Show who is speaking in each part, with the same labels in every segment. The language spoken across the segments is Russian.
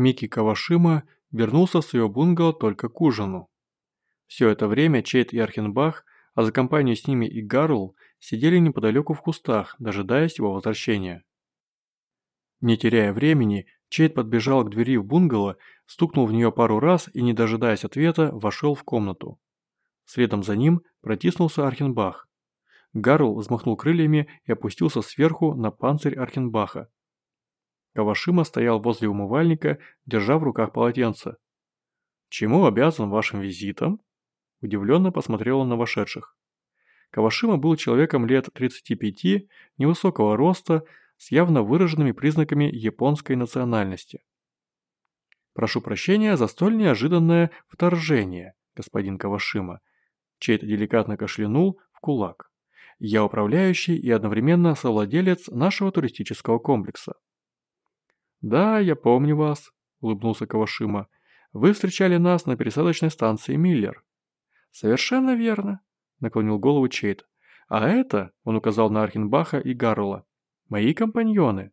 Speaker 1: Микки Кавашима вернулся в свое бунгало только к ужину. Все это время Чейт и Архенбах, а за компанию с ними и Гарл, сидели неподалеку в кустах, дожидаясь его возвращения. Не теряя времени, Чейт подбежал к двери в бунгало, стукнул в нее пару раз и, не дожидаясь ответа, вошел в комнату. Следом за ним протиснулся Архенбах. Гарл взмахнул крыльями и опустился сверху на панцирь Архенбаха. Кавашима стоял возле умывальника, держа в руках полотенце. «Чему обязан вашим визитом?» Удивленно посмотрел он на вошедших. Кавашима был человеком лет 35, невысокого роста, с явно выраженными признаками японской национальности. «Прошу прощения за столь неожиданное вторжение, господин Кавашима», чей-то деликатно кашлянул в кулак. «Я управляющий и одновременно совладелец нашего туристического комплекса». «Да, я помню вас», – улыбнулся Кавашима. «Вы встречали нас на пересадочной станции Миллер». «Совершенно верно», – наклонил голову Чейт. «А это», – он указал на Архенбаха и Гаррела, – «мои компаньоны.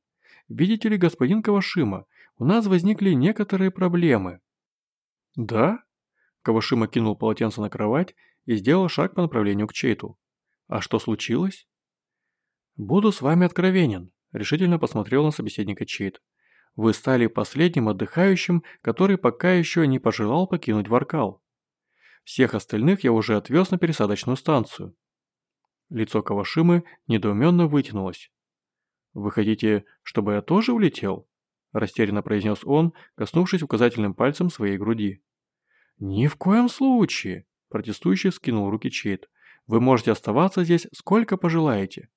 Speaker 1: Видите ли, господин Кавашима, у нас возникли некоторые проблемы». «Да?» Кавашима кинул полотенце на кровать и сделал шаг по направлению к Чейту. «А что случилось?» «Буду с вами откровенен», – решительно посмотрел на собеседника Чейт. «Вы стали последним отдыхающим, который пока еще не пожелал покинуть Варкал. Всех остальных я уже отвез на пересадочную станцию. Лицо Кавашимы недоуменно вытянулось. «Вы хотите, чтобы я тоже улетел?» Растерянно произнес он, коснувшись указательным пальцем своей груди. «Ни в коем случае!» Протестующий скинул руки Чейд. «Вы можете оставаться здесь сколько пожелаете».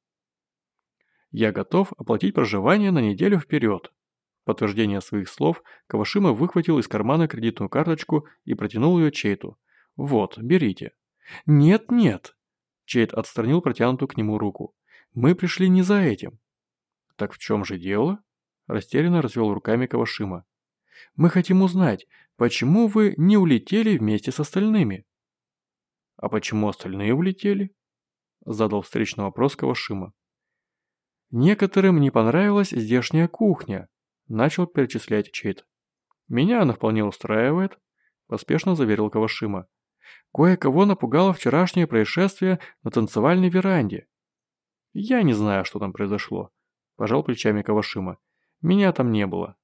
Speaker 1: «Я готов оплатить проживание на неделю вперед». Подтверждение своих слов Кавашима выхватил из кармана кредитную карточку и протянул ее Чейту. «Вот, берите». «Нет-нет». Чейд отстранил протянутую к нему руку. «Мы пришли не за этим». «Так в чем же дело?» Растерянно развел руками Кавашима. «Мы хотим узнать, почему вы не улетели вместе с остальными?» «А почему остальные улетели?» Задал встречный вопрос Кавашима. «Некоторым не понравилась здешняя кухня», начал перечислять Чейд. «Меня она вполне устраивает», поспешно заверил Кавашима. Кое-кого напугало вчерашнее происшествие на танцевальной веранде. Я не знаю, что там произошло. Пожал плечами Кавашима. Меня там не было.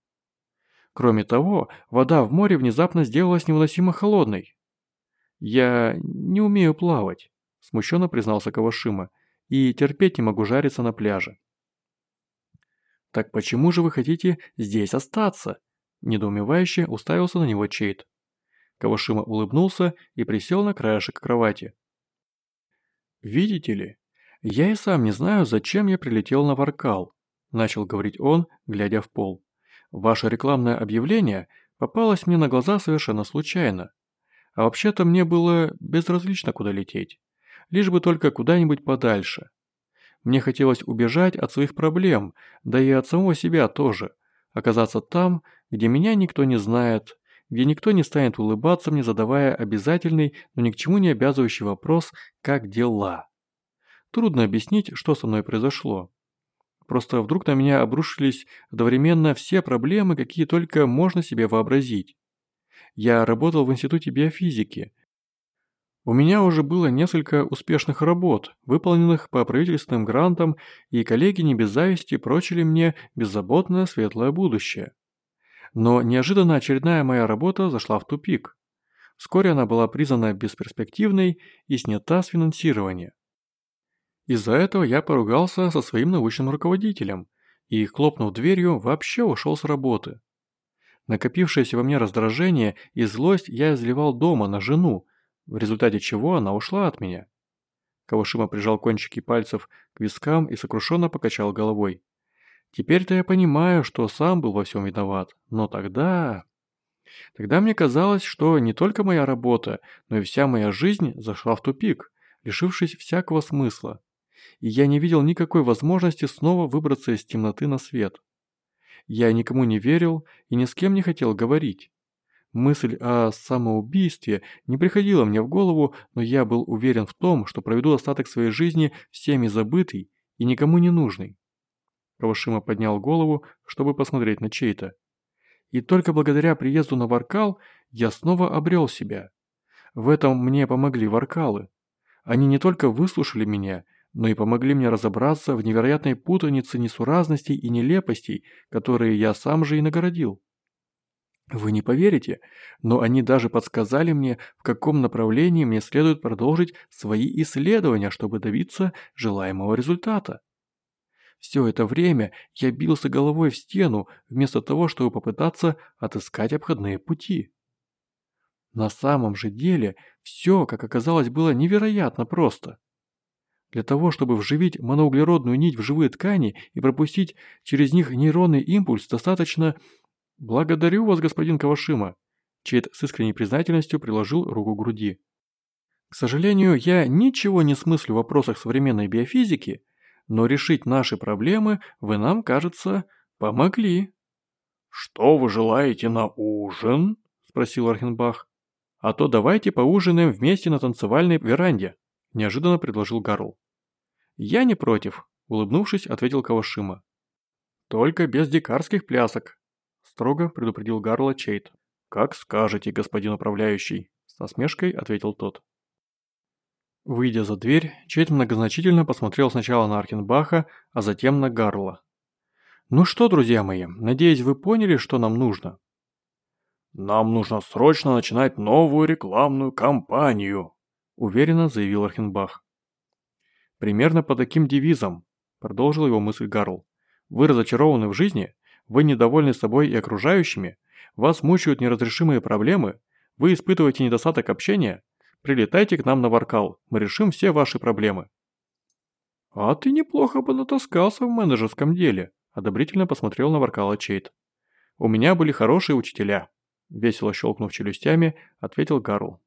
Speaker 1: Кроме того, вода в море внезапно сделалась невыносимо холодной. Я не умею плавать, смущенно признался Кавашима, и терпеть не могу жариться на пляже. «Так почему же вы хотите здесь остаться?» Недоумевающе уставился на него Чейт. Кавашима улыбнулся и присел на краешек кровати. «Видите ли, я и сам не знаю, зачем я прилетел на Варкал», начал говорить он, глядя в пол. «Ваше рекламное объявление попалось мне на глаза совершенно случайно. А вообще-то мне было безразлично, куда лететь. Лишь бы только куда-нибудь подальше. Мне хотелось убежать от своих проблем, да и от самого себя тоже. Оказаться там, где меня никто не знает, где никто не станет улыбаться мне, задавая обязательный, но ни к чему не обязывающий вопрос «как дела?». Трудно объяснить, что со мной произошло. Просто вдруг на меня обрушились одновременно все проблемы, какие только можно себе вообразить. Я работал в институте биофизики. У меня уже было несколько успешных работ, выполненных по правительственным грантам, и коллеги не без зависти прочили мне беззаботное светлое будущее. Но неожиданно очередная моя работа зашла в тупик. Вскоре она была признана бесперспективной и снята с финансирования. Из-за этого я поругался со своим научным руководителем и, хлопнув дверью, вообще ушел с работы. Накопившееся во мне раздражение и злость я изливал дома на жену, в результате чего она ушла от меня. Кавашима прижал кончики пальцев к вискам и сокрушенно покачал головой. Теперь-то я понимаю, что сам был во всем виноват, но тогда... Тогда мне казалось, что не только моя работа, но и вся моя жизнь зашла в тупик, лишившись всякого смысла. И я не видел никакой возможности снова выбраться из темноты на свет. Я никому не верил и ни с кем не хотел говорить. Мысль о самоубийстве не приходила мне в голову, но я был уверен в том, что проведу остаток своей жизни всеми забытый и никому не нужный. Кавашима поднял голову, чтобы посмотреть на чей-то. И только благодаря приезду на Варкал я снова обрел себя. В этом мне помогли Варкалы. Они не только выслушали меня, но и помогли мне разобраться в невероятной путанице несуразностей и нелепостей, которые я сам же и нагородил. Вы не поверите, но они даже подсказали мне, в каком направлении мне следует продолжить свои исследования, чтобы добиться желаемого результата. Все это время я бился головой в стену, вместо того, чтобы попытаться отыскать обходные пути. На самом же деле, все, как оказалось, было невероятно просто. Для того, чтобы вживить моноуглеродную нить в живые ткани и пропустить через них нейронный импульс, достаточно «Благодарю вас, господин Кавашима!» Чейд с искренней признательностью приложил руку к груди. «К сожалению, я ничего не смыслю в вопросах современной биофизики, но решить наши проблемы вы нам, кажется, помогли».
Speaker 2: «Что вы желаете на ужин?» – спросил Архенбах.
Speaker 1: «А то давайте поужинаем вместе на танцевальной веранде», – неожиданно предложил Гарл. «Я не против», – улыбнувшись, ответил Кавашима. «Только без дикарских плясок», строго предупредил Гарла Чейт. «Как скажете, господин управляющий», – с насмешкой ответил тот. Выйдя за дверь, Чейт многозначительно посмотрел сначала на Архенбаха, а затем на Гарла. «Ну что, друзья мои, надеюсь, вы поняли, что нам нужно?»
Speaker 2: «Нам нужно срочно начинать новую рекламную кампанию», – уверенно заявил Архенбах.
Speaker 1: «Примерно по таким девизам», – продолжил его мысль Гарл. «Вы разочарованы в жизни? Вы недовольны собой и окружающими? Вас мучают неразрешимые проблемы? Вы испытываете недостаток общения? Прилетайте к нам на Варкал, мы решим все ваши проблемы». «А ты неплохо бы натаскался в менеджерском деле», одобрительно посмотрел на Варкала Чейт. «У меня были хорошие учителя», весело щелкнув челюстями, ответил Гарл.